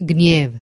gniew.